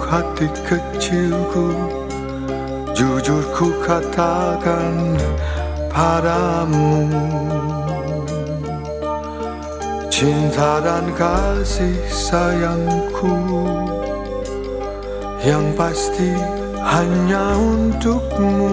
hati kecilku Jujur ku katakan padamu Cinta dan kasih sayangku Yang pasti hanya untukmu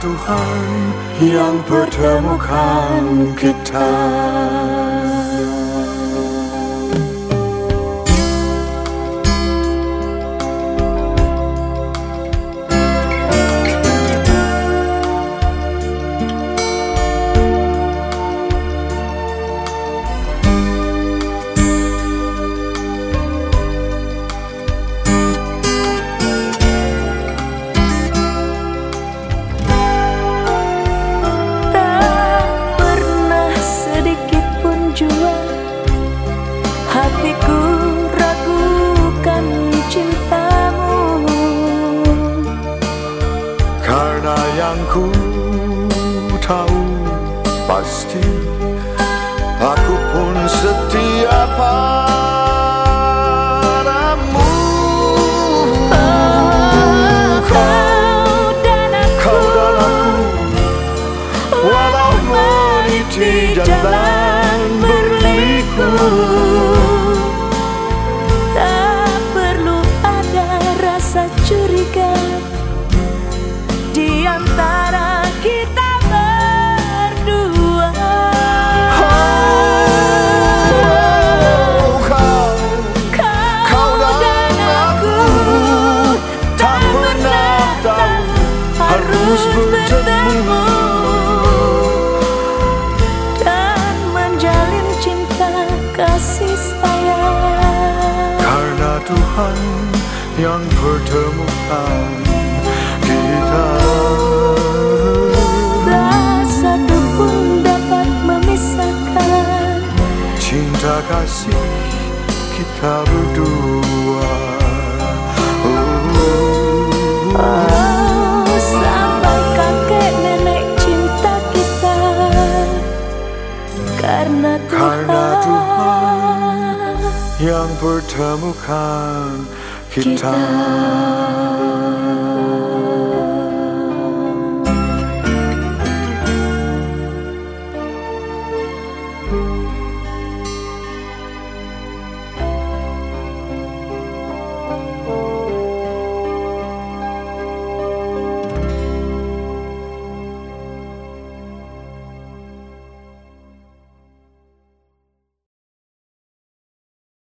Tuhan yang pertemukan kita. Yang ku tahu pasti Aku pun setia padamu. Oh, kau, dan aku, kau dan aku Walau meniti jalan bertemu. dan menjalin cinta kasih sayang. Karena Tuhan yang pertemukan kita. Tak satu pun dapat memisahkan cinta kasih kita berdua Karena Tuhan, Karena Tuhan yang pertemukan kita. kita.